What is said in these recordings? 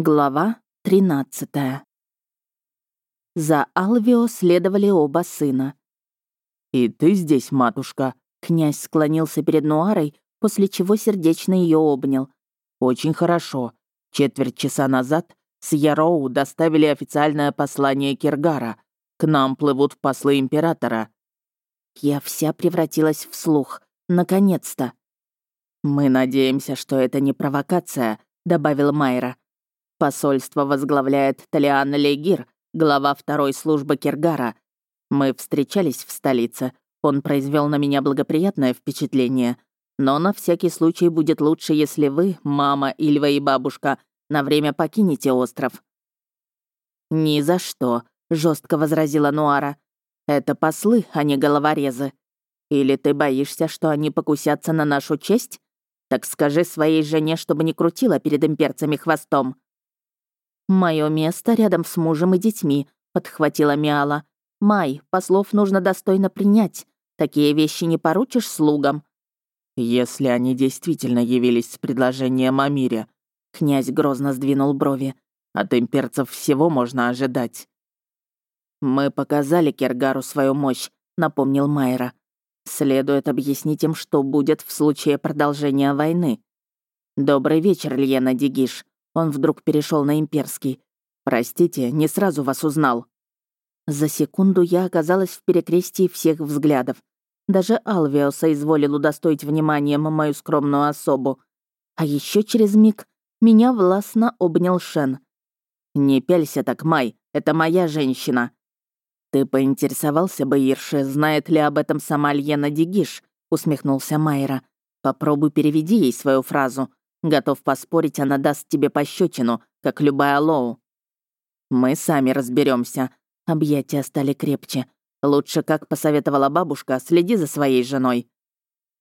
Глава 13 За Алвио следовали оба сына. «И ты здесь, матушка?» Князь склонился перед Нуарой, после чего сердечно ее обнял. «Очень хорошо. Четверть часа назад с Яроу доставили официальное послание Киргара. К нам плывут послы Императора». Я вся превратилась в слух. Наконец-то. «Мы надеемся, что это не провокация», — добавил Майра. Посольство возглавляет Талиан Легир, глава второй службы Киргара. Мы встречались в столице. Он произвел на меня благоприятное впечатление. Но на всякий случай будет лучше, если вы, мама, Ильва и бабушка, на время покинете остров». «Ни за что», — жестко возразила Нуара. «Это послы, а не головорезы. Или ты боишься, что они покусятся на нашу честь? Так скажи своей жене, чтобы не крутила перед имперцами хвостом». «Мое место рядом с мужем и детьми», — подхватила Миала. «Май, послов нужно достойно принять. Такие вещи не поручишь слугам». «Если они действительно явились с предложением о мире», — князь грозно сдвинул брови, «от имперцев всего можно ожидать». «Мы показали Кергару свою мощь», — напомнил Майра. «Следует объяснить им, что будет в случае продолжения войны». «Добрый вечер, Льена Дигиш», он вдруг перешел на имперский. «Простите, не сразу вас узнал». За секунду я оказалась в перекрестии всех взглядов. Даже Алвио соизволил удостоить вниманием мою скромную особу. А еще через миг меня властно обнял Шен. «Не пялься так, Май, это моя женщина». «Ты поинтересовался бы, Ирше, знает ли об этом сама Льена Дигиш?» — усмехнулся Майра. «Попробуй переведи ей свою фразу. Готов поспорить, она даст тебе пощечину, как любая Лоу. Мы сами разберемся. Объятия стали крепче. Лучше, как посоветовала бабушка, следи за своей женой.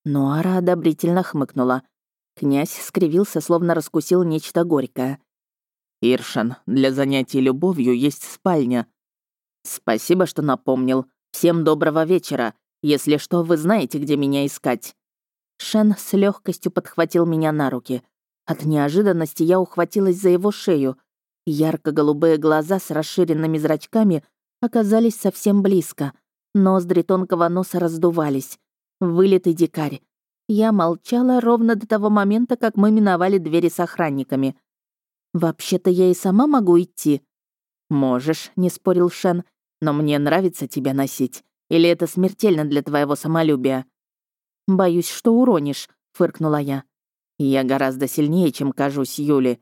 Нуара одобрительно хмыкнула. Князь скривился, словно раскусил нечто горькое. «Иршан, для занятий любовью есть спальня». «Спасибо, что напомнил. Всем доброго вечера. Если что, вы знаете, где меня искать». Шен с легкостью подхватил меня на руки. От неожиданности я ухватилась за его шею. Ярко-голубые глаза с расширенными зрачками оказались совсем близко. Ноздри тонкого носа раздувались. Вылитый дикарь. Я молчала ровно до того момента, как мы миновали двери с охранниками. «Вообще-то я и сама могу идти». «Можешь», — не спорил Шен, «но мне нравится тебя носить. Или это смертельно для твоего самолюбия?» «Боюсь, что уронишь», — фыркнула я. «Я гораздо сильнее, чем кажусь Юли».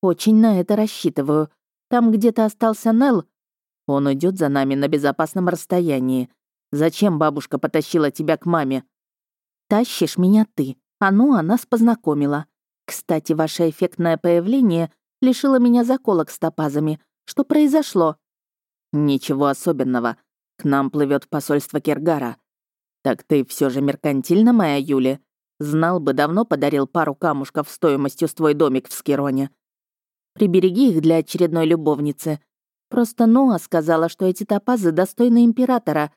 «Очень на это рассчитываю. Там где-то остался Нел. Он уйдет за нами на безопасном расстоянии. Зачем бабушка потащила тебя к маме?» «Тащишь меня ты. А ну, она нас познакомила. Кстати, ваше эффектное появление лишило меня заколок с топазами. Что произошло?» «Ничего особенного. К нам плывет посольство Киргара. «Так ты все же меркантильна, моя Юля? Знал бы, давно подарил пару камушков стоимостью с твой домик в Скироне. Прибереги их для очередной любовницы. Просто Ноа сказала, что эти топазы достойны императора.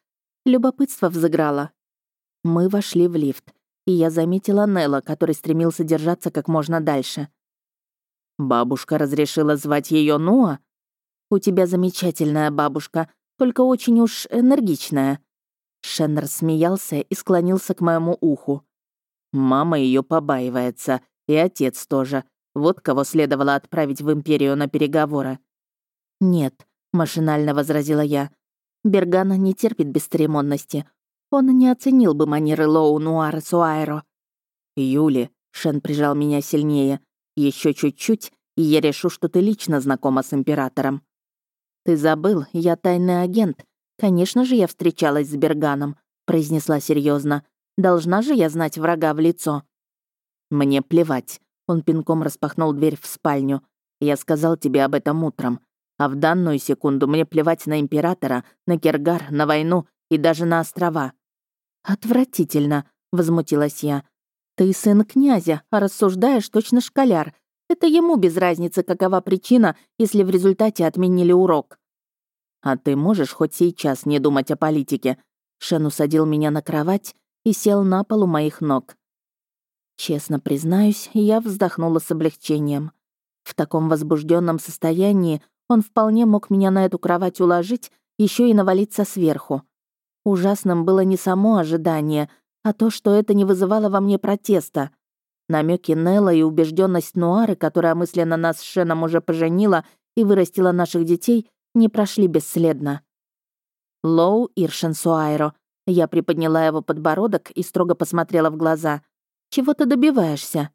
Любопытство взыграло. Мы вошли в лифт, и я заметила Нелла, который стремился держаться как можно дальше. Бабушка разрешила звать ее Ноа? У тебя замечательная бабушка, только очень уж энергичная. Шен рассмеялся и склонился к моему уху. Мама ее побаивается, и отец тоже. Вот кого следовало отправить в Империю на переговоры. «Нет», — машинально возразила я. «Бергана не терпит бесцеремонности. Он не оценил бы манеры Лоу Нуара Суайро». «Юли», — Шен прижал меня сильнее, еще чуть-чуть, и я решу, что ты лично знакома с Императором». «Ты забыл, я тайный агент, «Конечно же, я встречалась с Берганом», — произнесла серьезно. «Должна же я знать врага в лицо». «Мне плевать». Он пинком распахнул дверь в спальню. «Я сказал тебе об этом утром. А в данную секунду мне плевать на Императора, на Кергар, на войну и даже на острова». «Отвратительно», — возмутилась я. «Ты сын князя, а рассуждаешь точно школяр. Это ему без разницы, какова причина, если в результате отменили урок». «А ты можешь хоть сейчас не думать о политике?» Шен усадил меня на кровать и сел на пол у моих ног. Честно признаюсь, я вздохнула с облегчением. В таком возбужденном состоянии он вполне мог меня на эту кровать уложить, еще и навалиться сверху. Ужасным было не само ожидание, а то, что это не вызывало во мне протеста. Намеки Нелла и убежденность Нуары, которая мысленно нас с Шеном уже поженила и вырастила наших детей, не прошли бесследно. Лоу Иршенсуайро. Я приподняла его подбородок и строго посмотрела в глаза. «Чего ты добиваешься?»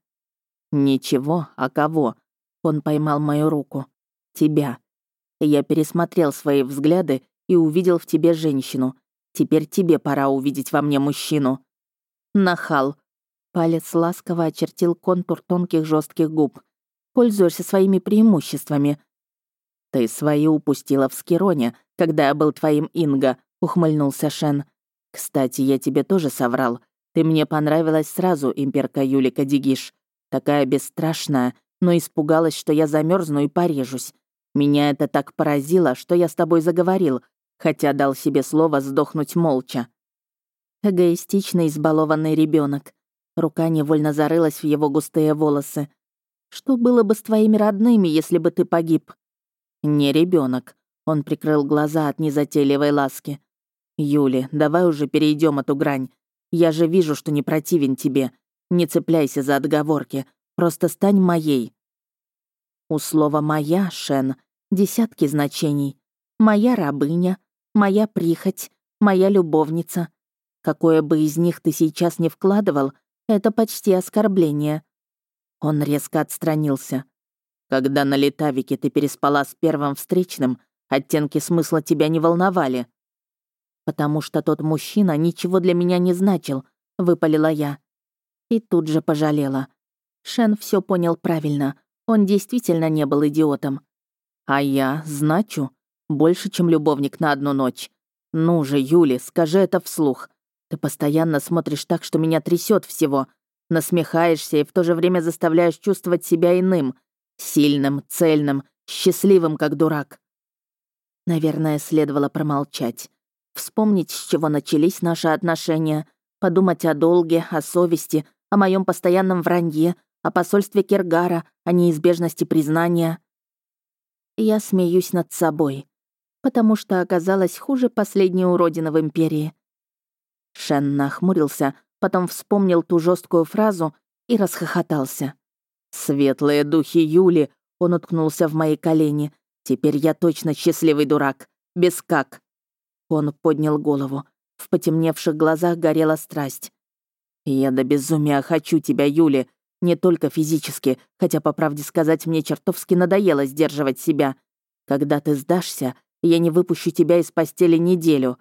«Ничего, а кого?» Он поймал мою руку. «Тебя». Я пересмотрел свои взгляды и увидел в тебе женщину. Теперь тебе пора увидеть во мне мужчину. Нахал. Палец ласково очертил контур тонких жестких губ. Пользуешься своими преимуществами. Ты свои упустила в Скироне, когда я был твоим Инго, ухмыльнулся Шен. Кстати, я тебе тоже соврал. Ты мне понравилась сразу, имперка Юлика Дигиш. Такая бесстрашная, но испугалась, что я замерзну и порежусь. Меня это так поразило, что я с тобой заговорил, хотя дал себе слово сдохнуть молча. Эгоистичный, избалованный ребенок. Рука невольно зарылась в его густые волосы. Что было бы с твоими родными, если бы ты погиб? Не ребенок. Он прикрыл глаза от незатейливой ласки. Юли, давай уже перейдем эту грань. Я же вижу, что не противен тебе. Не цепляйся за отговорки. Просто стань моей. У слова «моя», Шен, десятки значений. Моя рабыня, моя прихоть, моя любовница. Какое бы из них ты сейчас не вкладывал, это почти оскорбление. Он резко отстранился. Когда на Летавике ты переспала с первым встречным, оттенки смысла тебя не волновали. Потому что тот мужчина ничего для меня не значил, выпалила я. И тут же пожалела. Шен все понял правильно. Он действительно не был идиотом. А я значу больше, чем любовник на одну ночь. Ну же, Юли, скажи это вслух. Ты постоянно смотришь так, что меня трясет всего. Насмехаешься и в то же время заставляешь чувствовать себя иным. Сильным, цельным, счастливым, как дурак. Наверное, следовало промолчать. Вспомнить, с чего начались наши отношения. Подумать о долге, о совести, о моем постоянном вранье, о посольстве Киргара, о неизбежности признания. Я смеюсь над собой потому что оказалась хуже последней уродины в Империи. Шен нахмурился, потом вспомнил ту жесткую фразу и расхохотался. «Светлые духи Юли!» — он уткнулся в мои колени. «Теперь я точно счастливый дурак. Без как!» Он поднял голову. В потемневших глазах горела страсть. «Я до безумия хочу тебя, Юли. Не только физически, хотя, по правде сказать, мне чертовски надоело сдерживать себя. Когда ты сдашься, я не выпущу тебя из постели неделю.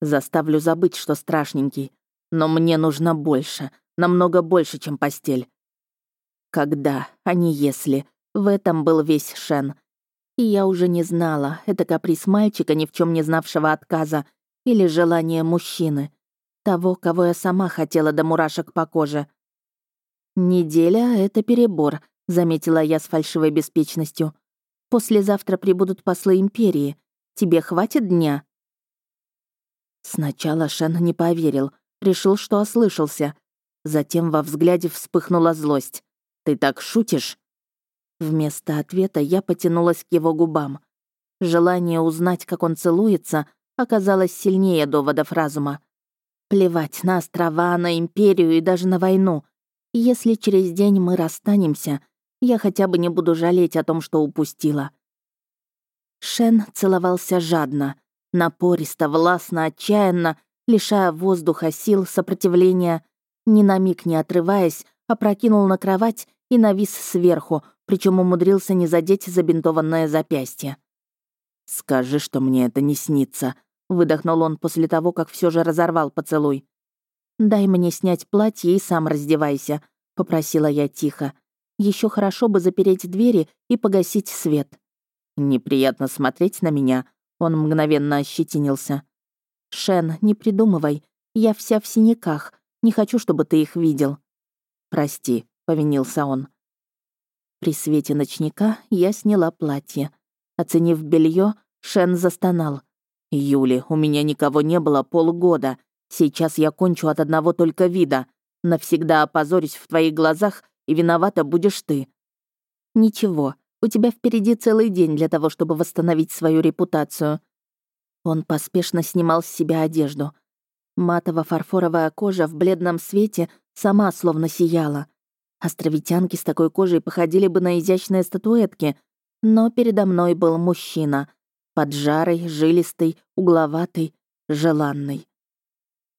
Заставлю забыть, что страшненький. Но мне нужно больше, намного больше, чем постель. Когда, а не если. В этом был весь Шен. И я уже не знала, это каприз мальчика, ни в чем не знавшего отказа, или желание мужчины. Того, кого я сама хотела до мурашек по коже. «Неделя — это перебор», — заметила я с фальшивой беспечностью. «Послезавтра прибудут послы Империи. Тебе хватит дня?» Сначала Шен не поверил, решил, что ослышался. Затем во взгляде вспыхнула злость. «Ты так шутишь?» Вместо ответа я потянулась к его губам. Желание узнать, как он целуется, оказалось сильнее доводов разума. Плевать на острова, на империю и даже на войну. Если через день мы расстанемся, я хотя бы не буду жалеть о том, что упустила. Шен целовался жадно, напористо, властно, отчаянно, лишая воздуха сил, сопротивления, ни на миг не отрываясь, опрокинул на кровать и навис сверху, причем умудрился не задеть забинтованное запястье. «Скажи, что мне это не снится», — выдохнул он после того, как все же разорвал поцелуй. «Дай мне снять платье и сам раздевайся», — попросила я тихо. Еще хорошо бы запереть двери и погасить свет. «Неприятно смотреть на меня», — он мгновенно ощетинился. «Шен, не придумывай. Я вся в синяках. Не хочу, чтобы ты их видел». «Прости», — повинился он. При свете ночника я сняла платье. Оценив белье, Шен застонал. «Юли, у меня никого не было полгода. Сейчас я кончу от одного только вида. Навсегда опозорюсь в твоих глазах, и виновата будешь ты». «Ничего, У тебя впереди целый день для того, чтобы восстановить свою репутацию». Он поспешно снимал с себя одежду. Матово-фарфоровая кожа в бледном свете сама словно сияла. Островитянки с такой кожей походили бы на изящные статуэтки, но передо мной был мужчина. Поджарый, жилистый, угловатый, желанный.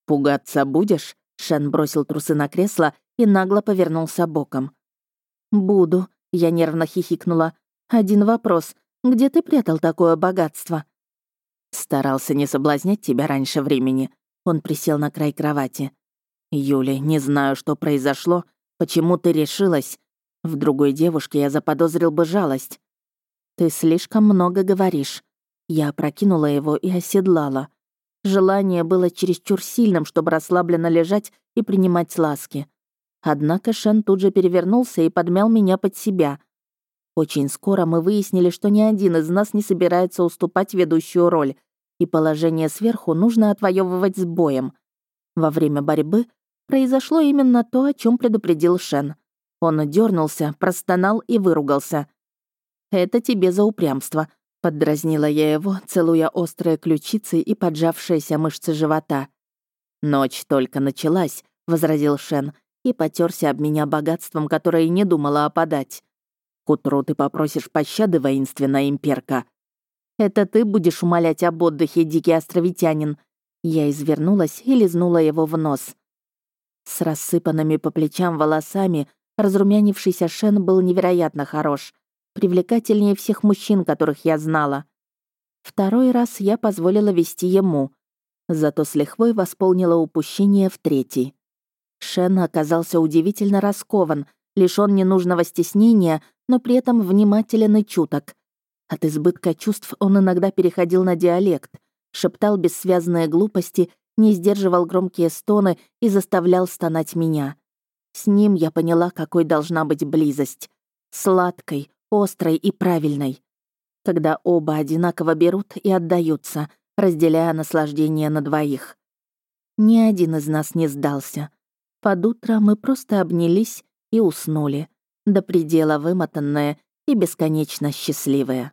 «Пугаться будешь?» — Шен бросил трусы на кресло и нагло повернулся боком. «Буду», — я нервно хихикнула. «Один вопрос. Где ты прятал такое богатство?» Старался не соблазнять тебя раньше времени. Он присел на край кровати. «Юля, не знаю, что произошло, почему ты решилась. В другой девушке я заподозрил бы жалость. Ты слишком много говоришь». Я опрокинула его и оседлала. Желание было чересчур сильным, чтобы расслабленно лежать и принимать ласки. Однако Шен тут же перевернулся и подмял меня под себя. Очень скоро мы выяснили, что ни один из нас не собирается уступать ведущую роль, и положение сверху нужно отвоевывать с боем. Во время борьбы произошло именно то, о чем предупредил Шен. Он дернулся, простонал и выругался. «Это тебе за упрямство», — поддразнила я его, целуя острые ключицы и поджавшиеся мышцы живота. «Ночь только началась», — возразил Шен, и потерся об меня богатством, которое не думала опадать. «К утру ты попросишь пощады, воинственная имперка», это ты будешь умолять об отдыхе, дикий островитянин». Я извернулась и лизнула его в нос. С рассыпанными по плечам волосами разрумянившийся Шен был невероятно хорош, привлекательнее всех мужчин, которых я знала. Второй раз я позволила вести ему, зато с лихвой восполнила упущение в третий. Шен оказался удивительно раскован, лишён ненужного стеснения, но при этом внимателен и чуток. От избытка чувств он иногда переходил на диалект, шептал бессвязные глупости, не сдерживал громкие стоны и заставлял стонать меня. С ним я поняла, какой должна быть близость. Сладкой, острой и правильной. Когда оба одинаково берут и отдаются, разделяя наслаждение на двоих. Ни один из нас не сдался. Под утро мы просто обнялись и уснули, до предела вымотанные и бесконечно счастливые.